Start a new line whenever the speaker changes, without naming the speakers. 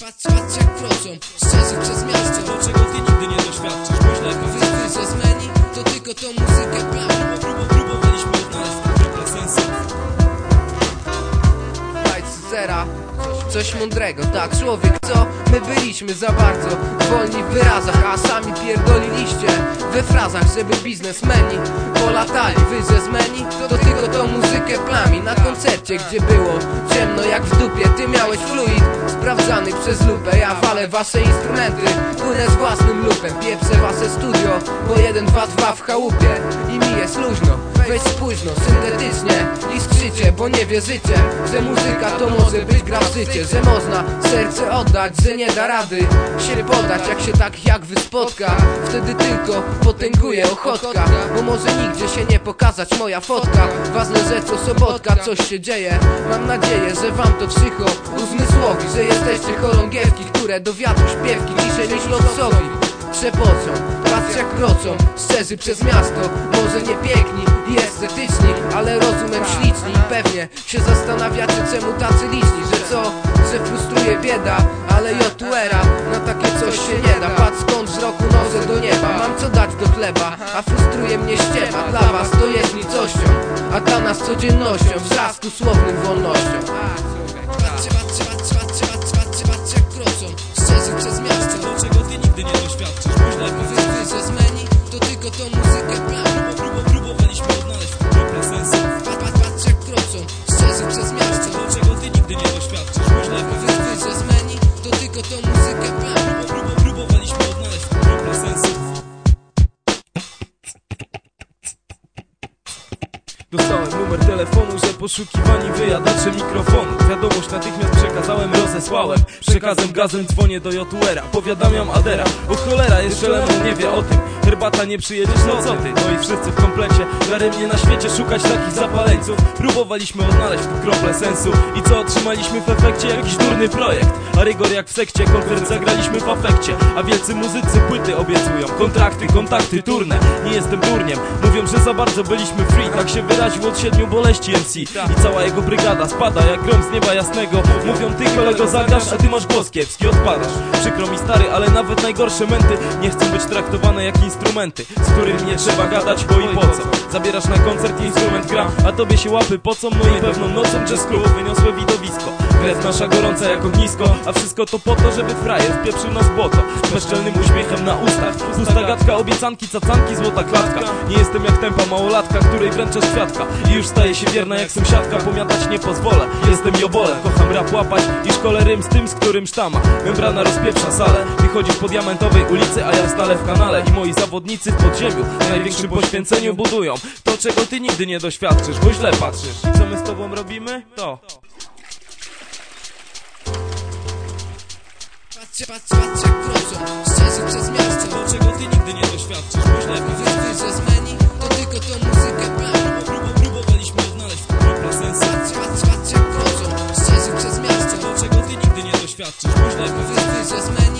Patrz, patrz, patrz jak kroczą, szczerze przez miasto.
Czego ty nigdy nie doświadczysz, bądź lepiej
Wy, wy ze zmeni, to tylko tą muzykę plan
Próbo, próbowaliśmy odnaleźć trochę sensu
Daj zera. Coś mądrego, tak człowiek co? My byliśmy za bardzo wolni w wyrazach A sami pierdoliliście we frazach Żeby biznesmeni polatali. Wy ze zmeni? To tylko tą muzykę plami Na koncercie gdzie było ciemno jak w dupie. Ty miałeś fluid sprawdzany przez lupę. Ja walę wasze instrumenty Płynę z własnym lupem. Pieprzę wasze studio Bo jeden, dwa, dwa w chałupie I mi jest luźno. Weź spójrz no, syntetycznie Skrzycie, bo nie wierzycie Że muzyka to może być gra w życie Że można serce oddać, że nie da rady Się podać, jak się tak jak wy spotka. Wtedy tylko potęguje ochotka Bo może nigdzie się nie pokazać moja fotka. Ważne, że co sobotka coś się dzieje. Mam nadzieję, że wam to psycho uzmysłowi Że jesteście chorągiewki, które do wiatru śpiewki Ciszej myślą sobie Trzepocą, patrz jak krocą Szczerzy przez miasto, może nie Ale jotuera, na takie coś się nie da. Patrz skąd wzroku noże do nieba. Mam co dać do chleba, a frustruje mnie ściema. Dla was to jest nicością, a dla nas codziennością. Wzrastu słownym wolnością. Patrzcie, patrzcie,
Dostałem numer telefonu, że poszukiwani wyjadacze mikrofonu. Wiadomość natychmiast przekazałem, rozesłałem. Przekazem gazem dzwonię do Jotuera Powiadamiam Adera, o cholera, jeszcze Lemon nie wie o tym. Herbata nie przyjedziesz, no co ty? No i wszyscy w komplecie. Daremnie na świecie szukać takich zapaleńców. Próbowaliśmy odnaleźć tu krople sensu. I co otrzymaliśmy w efekcie? Jakiś durny projekt? A rygor jak w sekcie, koncert zagraliśmy w afekcie. A wielcy muzycy płyty obiecują. Kontrakty, kontakty, turne. Nie jestem durniem. Mówią, że za bardzo byliśmy free Tak się wyraził od siedmiu boleści MC I cała jego brygada spada jak grom z nieba jasnego. Mówią, ty kolego zagrasz, a ty masz głos kiepski, odpadasz Przykro mi stary, ale nawet najgorsze menty Nie chcą być traktowane jak instrumenty Z którymi nie trzeba gadać, bo i po co Zabierasz na koncert i instrument gra A tobie się łapy pocą, no i pewną nocą Jazz Club wyniosłe widowisko. Krew nasza gorąca jak ognisko A wszystko to po to, żeby frajer wpieprzył nas błoto. Z bezczelnym uśmiechem na ustach Pusta gadka, obiecanki, cacanki, złota klatka. Nie jestem jak tempa małolatka, której wręczasz kwiatka I już staje się wierna jak sąsiadka Pomiatać nie pozwolę, jestem jobolem Kocham rap łapać i szkole rym z tym, z którym sztama. Membrana rozpieprza salę Wychodzisz po diamentowej ulicy, a ja stale w kanale. I moi zawodnicy w podziemiu w największym poświęceniu budują czego ty nigdy nie doświadczysz, bo źle patrzysz. I co my z tobą robimy? To.
Patrzcie, patrzcie, patrzcie jak krocą, szczerzy przez miasto
To, czego ty nigdy nie doświadczysz, bo źle
Wy, wy ze zmeni, to tylko tą muzykę plan
Próbo, próbowaliśmy odnaleźć krople sensu
Patrzcie, patrzcie, patrzcie jak krocą, szczerzy przez miasto
To, czego ty nigdy nie doświadczysz, bo źle
wy ze zmeni,